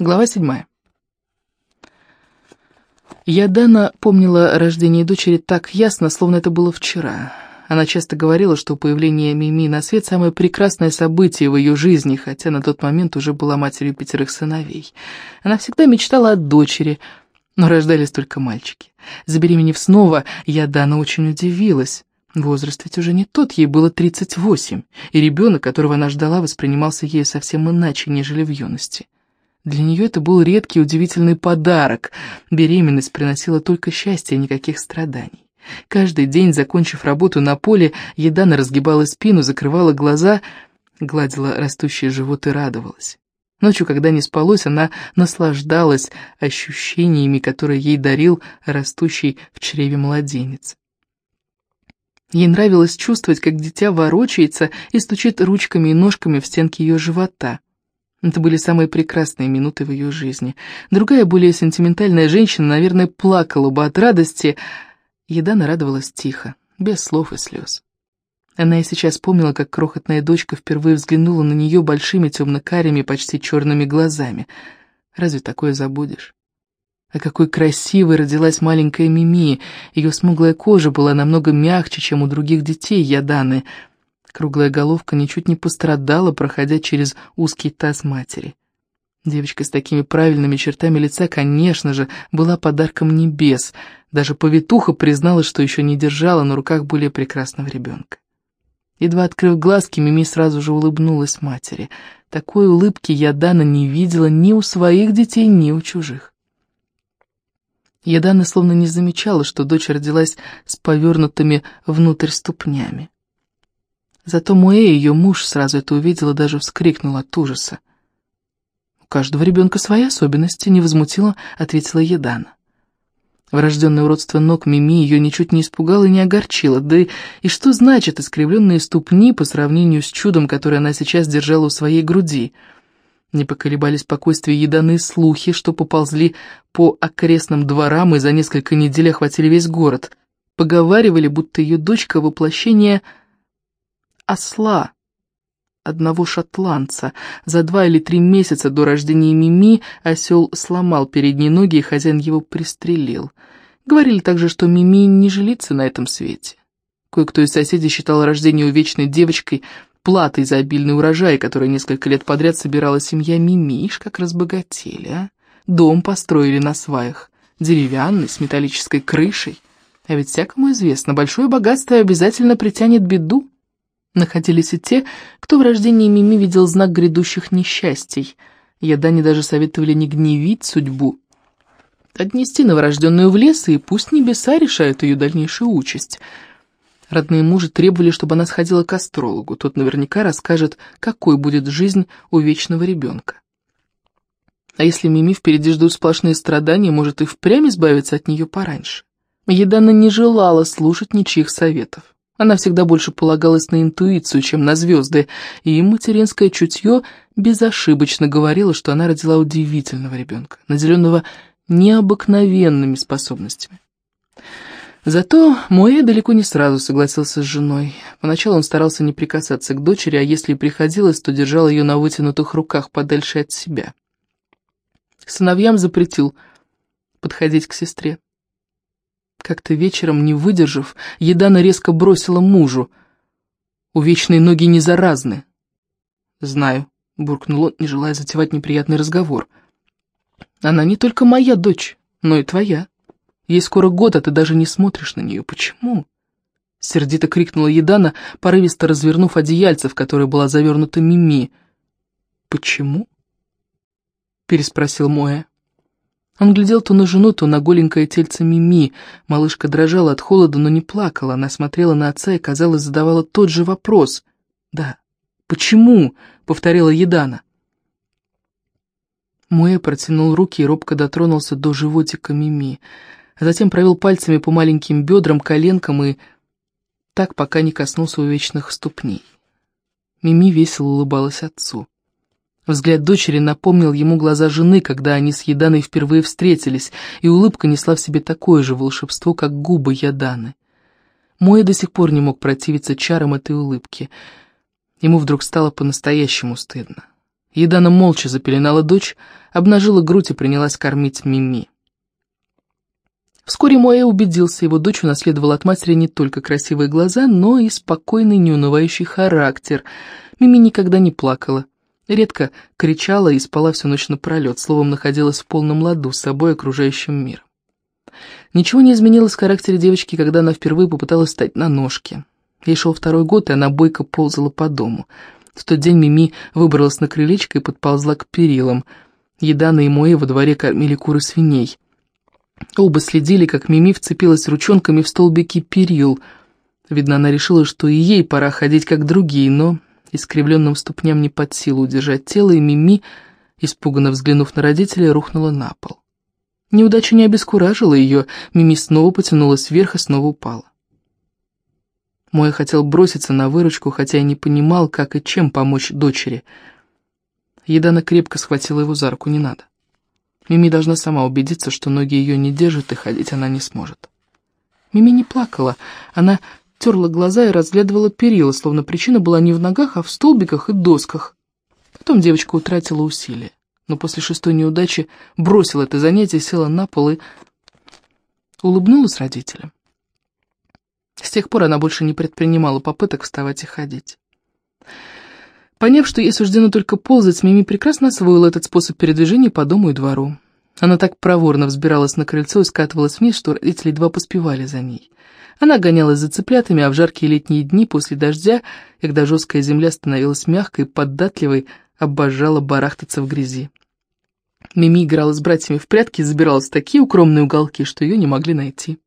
Глава седьмая. Я Дана помнила рождение дочери так ясно, словно это было вчера. Она часто говорила, что появление Мими на свет – самое прекрасное событие в ее жизни, хотя на тот момент уже была матерью пятерых сыновей. Она всегда мечтала о дочери, но рождались только мальчики. Забеременев снова, я Дана очень удивилась. Возраст ведь уже не тот, ей было 38, и ребенок, которого она ждала, воспринимался ею совсем иначе, нежели в юности. Для нее это был редкий удивительный подарок. Беременность приносила только счастье, а никаких страданий. Каждый день, закончив работу на поле, Едана разгибала спину, закрывала глаза, гладила растущий живот и радовалась. Ночью, когда не спалось, она наслаждалась ощущениями, которые ей дарил растущий в чреве младенец. Ей нравилось чувствовать, как дитя ворочается и стучит ручками и ножками в стенки ее живота. Это были самые прекрасные минуты в ее жизни. Другая, более сентиментальная женщина, наверное, плакала бы от радости. Еда нарадовалась тихо, без слов и слез. Она и сейчас помнила, как крохотная дочка впервые взглянула на нее большими темно-карими, почти черными глазами. Разве такое забудешь? А какой красивой родилась маленькая Мими. Ее смуглая кожа была намного мягче, чем у других детей Яданы — Круглая головка ничуть не пострадала, проходя через узкий таз матери. Девочка с такими правильными чертами лица, конечно же, была подарком небес. Даже повитуха призналась, что еще не держала на руках более прекрасного ребенка. Едва открыв глазки, Мими сразу же улыбнулась матери. Такой улыбки я Дана не видела ни у своих детей, ни у чужих. Ядана словно не замечала, что дочь родилась с повернутыми внутрь ступнями. Зато Муэ, ее муж, сразу это увидел и даже вскрикнул от ужаса. «У каждого ребенка свои особенности», — невозмутимо ответила Едана. Врожденное уродство ног Мими ее ничуть не испугало и не огорчило. Да и что значит искривленные ступни по сравнению с чудом, которое она сейчас держала у своей груди? Не поколебались спокойствие еданы слухи, что поползли по окрестным дворам и за несколько недель охватили весь город. Поговаривали, будто ее дочка воплощение осла, одного шотландца. За два или три месяца до рождения Мими осел сломал передние ноги, и хозяин его пристрелил. Говорили также, что Мими не жилится на этом свете. Кое-кто из соседей считал рождение увечной девочкой платой за обильный урожай, который несколько лет подряд собирала семья Мими. Ишь, как разбогатели, а? Дом построили на сваях, деревянный, с металлической крышей. А ведь всякому известно, большое богатство обязательно притянет беду. Находились и те, кто в рождении Мими видел знак грядущих несчастий. Ядане даже советовали не гневить судьбу, отнести новорожденную в лес, и пусть небеса решают ее дальнейшую участь. Родные мужи требовали, чтобы она сходила к астрологу, тот наверняка расскажет, какой будет жизнь у вечного ребенка. А если Мими впереди ждут сплошные страдания, может и впрямь избавиться от нее пораньше. Едана не желала слушать ничьих советов. Она всегда больше полагалась на интуицию, чем на звезды, и материнское чутье безошибочно говорило, что она родила удивительного ребенка, наделенного необыкновенными способностями. Зато Моэ далеко не сразу согласился с женой. Поначалу он старался не прикасаться к дочери, а если и приходилось, то держал ее на вытянутых руках подальше от себя. Сыновьям запретил подходить к сестре. Как-то вечером, не выдержав, Едана резко бросила мужу. «Увечные ноги не заразны». «Знаю», — буркнул он, не желая затевать неприятный разговор. «Она не только моя дочь, но и твоя. Ей скоро год, а ты даже не смотришь на нее. Почему?» Сердито крикнула Едана, порывисто развернув одеяльце, в которое была завернута Мими. «Почему?» — переспросил Моя. Он глядел то на жену, то на голенькое тельце Мими. Малышка дрожала от холода, но не плакала. Она смотрела на отца и, казалось, задавала тот же вопрос. «Да, почему?» — повторила Едана. Муэ протянул руки и робко дотронулся до животика Мими, а затем провел пальцами по маленьким бедрам, коленкам и так, пока не коснулся увечных ступней. Мими весело улыбалась отцу. Взгляд дочери напомнил ему глаза жены, когда они с Яданой впервые встретились, и улыбка несла в себе такое же волшебство, как губы Яданы. Мой до сих пор не мог противиться чарам этой улыбки. Ему вдруг стало по-настоящему стыдно. Едана молча запеленала дочь, обнажила грудь и принялась кормить Мими. Вскоре Моэ убедился, его дочь унаследовала от матери не только красивые глаза, но и спокойный, неунывающий характер. Мими никогда не плакала, редко кричала и спала всю ночь напролет, словом, находилась в полном ладу с собой окружающим миром. Ничего не изменилось в характере девочки, когда она впервые попыталась встать на ножки. Ей шел второй год, и она бойко ползала по дому. В тот день Мими выбралась на крылечко и подползла к перилам. Еда на Имое во дворе кормили куры свиней. Оба следили, как Мими вцепилась ручонками в столбики перил. Видно, она решила, что и ей пора ходить, как другие, но искривленным ступням не под силу удержать тело, и Мими, испуганно взглянув на родителей, рухнула на пол. Неудача не обескуражила ее, Мими снова потянулась вверх и снова упала. Мой хотел броситься на выручку, хотя и не понимал, как и чем помочь дочери. Едана крепко схватила его за руку, не надо. Мими должна сама убедиться, что ноги ее не держат, и ходить она не сможет. Мими не плакала, она терла глаза и разглядывала перила, словно причина была не в ногах, а в столбиках и досках. Потом девочка утратила усилия, но после шестой неудачи бросила это занятие, села на пол и улыбнулась родителям. С тех пор она больше не предпринимала попыток вставать и ходить. Поняв, что ей суждено только ползать, Мими прекрасно освоила этот способ передвижения по дому и двору. Она так проворно взбиралась на крыльцо и скатывалась вниз, что родители едва поспевали за ней. Она гонялась за цыплятами, а в жаркие летние дни после дождя, когда жесткая земля становилась мягкой и податливой, обожала барахтаться в грязи. Мими играла с братьями в прятки и забиралась в такие укромные уголки, что ее не могли найти.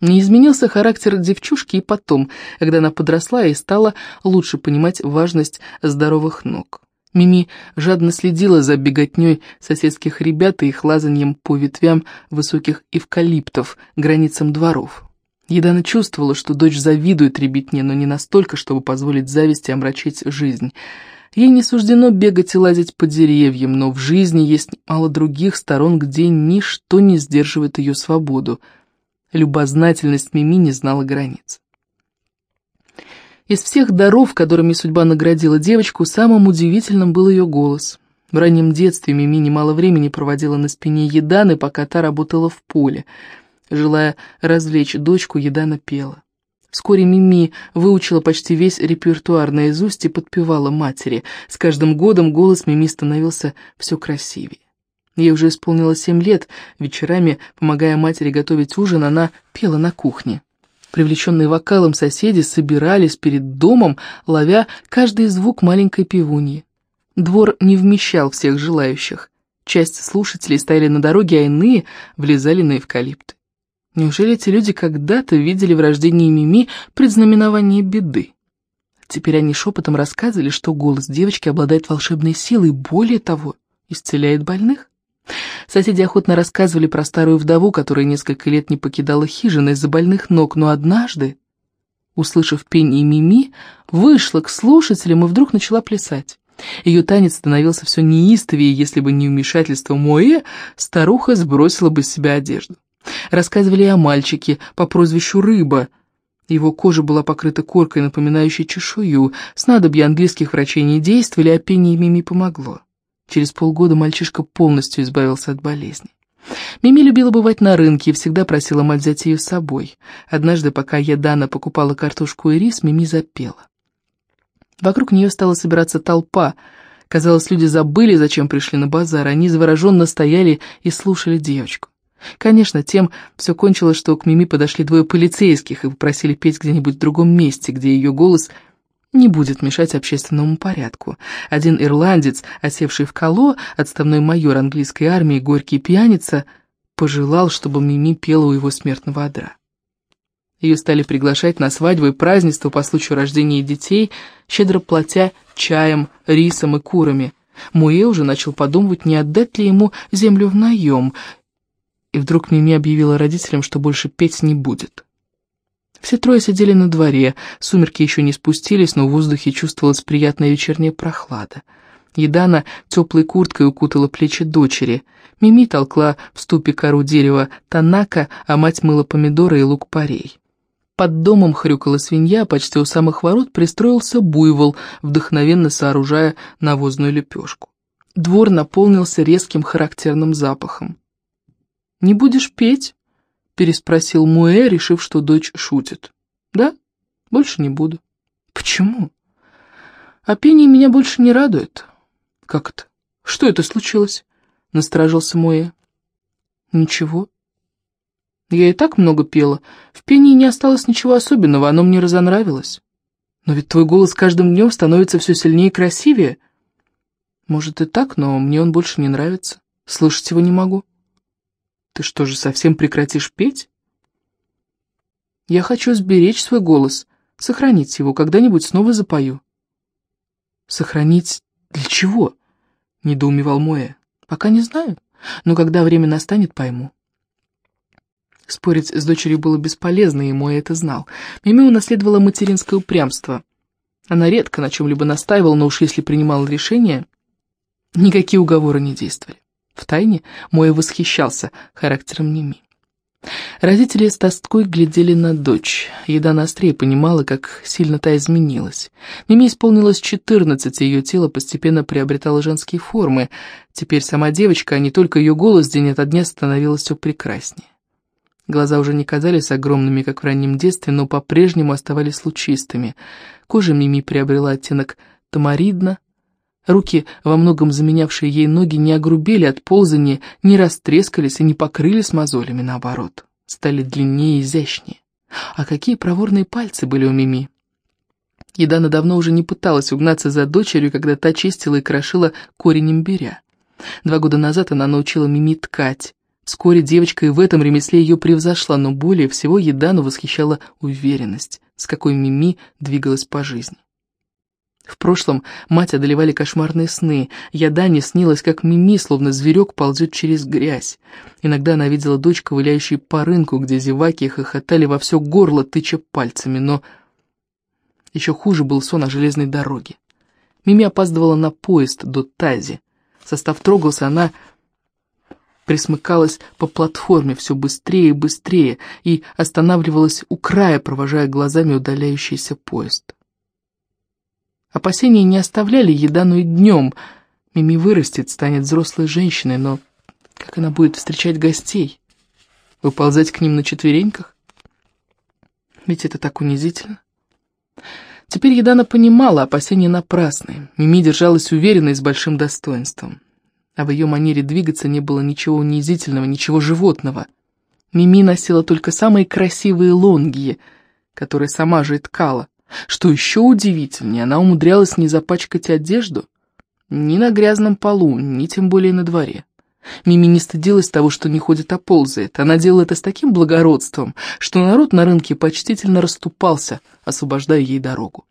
Не изменился характер девчушки и потом, когда она подросла и стала лучше понимать важность здоровых ног. Мими жадно следила за беготней соседских ребят и их лазаньем по ветвям высоких эвкалиптов, границам дворов. Едана чувствовала, что дочь завидует ребятне, но не настолько, чтобы позволить зависти омрачить жизнь. Ей не суждено бегать и лазить по деревьям, но в жизни есть мало других сторон, где ничто не сдерживает ее свободу — Любознательность Мими не знала границ. Из всех даров, которыми судьба наградила девочку, самым удивительным был ее голос. В раннем детстве Мими немало времени проводила на спине Еданы, пока та работала в поле. Желая развлечь дочку, Едана пела. Вскоре Мими выучила почти весь репертуар наизусть и подпевала матери. С каждым годом голос Мими становился все красивее. Ей уже исполнилось семь лет, вечерами, помогая матери готовить ужин, она пела на кухне. Привлеченные вокалом соседи собирались перед домом, ловя каждый звук маленькой пивуньи. Двор не вмещал всех желающих. Часть слушателей стояли на дороге, а иные влезали на эвкалипты. Неужели эти люди когда-то видели в рождении Мими предзнаменование беды? Теперь они шепотом рассказывали, что голос девочки обладает волшебной силой, более того, исцеляет больных. Соседи охотно рассказывали про старую вдову, которая несколько лет не покидала хижины из-за больных ног, но однажды, услышав пение Мими, вышла к слушателям и вдруг начала плясать. Ее танец становился все неистовее, если бы не вмешательство Моэ, старуха сбросила бы с себя одежду. Рассказывали о мальчике по прозвищу Рыба. Его кожа была покрыта коркой, напоминающей чешую. Снадобья английских врачей не действовали, а пение Мими помогло. Через полгода мальчишка полностью избавился от болезни. Мими любила бывать на рынке и всегда просила мать взять ее с собой. Однажды, пока я Дана покупала картошку и рис, Мими запела. Вокруг нее стала собираться толпа. Казалось, люди забыли, зачем пришли на базар. Они завороженно стояли и слушали девочку. Конечно, тем все кончилось, что к Мими подошли двое полицейских и попросили петь где-нибудь в другом месте, где ее голос не будет мешать общественному порядку. Один ирландец, осевший в Кало, отставной майор английской армии, горький пьяница, пожелал, чтобы Мими пела у его смертного одра. Ее стали приглашать на свадьбу и празднество по случаю рождения детей, щедро платя чаем, рисом и курами. Муэ уже начал подумывать, не отдать ли ему землю в наем, и вдруг Мими объявила родителям, что больше петь не будет. Все трое сидели на дворе, сумерки еще не спустились, но в воздухе чувствовалась приятная вечерняя прохлада. Едана теплой курткой укутала плечи дочери. Мими толкла в ступе кору дерева танака, а мать мыла помидоры и лук-порей. Под домом хрюкала свинья, почти у самых ворот пристроился буйвол, вдохновенно сооружая навозную лепешку. Двор наполнился резким характерным запахом. «Не будешь петь?» — переспросил Муэ, решив, что дочь шутит. «Да, больше не буду». «Почему?» «А пение меня больше не радует». «Как это? Что это случилось?» — насторожился Муэ. «Ничего. Я и так много пела. В пении не осталось ничего особенного, оно мне разонравилось. Но ведь твой голос каждым днем становится все сильнее и красивее». Может и так, но мне он больше не нравится. Слышать его не могу. Ты что же, совсем прекратишь петь? Я хочу сберечь свой голос, сохранить его, когда-нибудь снова запою. Сохранить для чего? Недоумевал Моя. Пока не знаю, но когда время настанет, пойму. Спорить с дочерью было бесполезно, и Моя это знал. Мими унаследовала материнское упрямство. Она редко на чем-либо настаивала, но уж если принимала решение, Никакие уговоры не действовали. Втайне Мой восхищался характером Ними. Родители с тоской глядели на дочь. Еда на острее понимала, как сильно та изменилась. Мими исполнилось четырнадцать, и ее тело постепенно приобретало женские формы. Теперь сама девочка, а не только ее голос день ото дня становилась все прекраснее. Глаза уже не казались огромными, как в раннем детстве, но по-прежнему оставались лучистыми. Кожа Мими приобрела оттенок тамаридна, Руки, во многом заменявшие ей ноги, не огрубели от ползания, не растрескались и не покрылись мозолями, наоборот, стали длиннее и изящнее. А какие проворные пальцы были у Мими! Едана давно уже не пыталась угнаться за дочерью, когда та чистила и крошила корень имбиря. Два года назад она научила Мими ткать. Вскоре девочка и в этом ремесле ее превзошла, но более всего Едану восхищала уверенность, с какой Мими двигалась по жизни. В прошлом мать одолевали кошмарные сны. Я Дане снилась, как Мими, словно зверек, ползет через грязь. Иногда она видела дочь, ковыляющей по рынку, где зеваки хохотали во все горло, тыча пальцами, но... Еще хуже был сон о железной дороге. Мими опаздывала на поезд до Тази. Состав трогался, она присмыкалась по платформе все быстрее и быстрее и останавливалась у края, провожая глазами удаляющийся поезд. Опасения не оставляли Едану и днем. Мими вырастет, станет взрослой женщиной, но как она будет встречать гостей? Выползать к ним на четвереньках? Ведь это так унизительно. Теперь Едана понимала, опасения напрасны. Мими держалась уверенно и с большим достоинством. А в ее манере двигаться не было ничего унизительного, ничего животного. Мими носила только самые красивые лонгии, которые сама же и ткала. Что еще удивительнее, она умудрялась не запачкать одежду ни на грязном полу, ни тем более на дворе. Мими не стыдилась того, что не ходит, а ползает. Она делала это с таким благородством, что народ на рынке почтительно расступался, освобождая ей дорогу.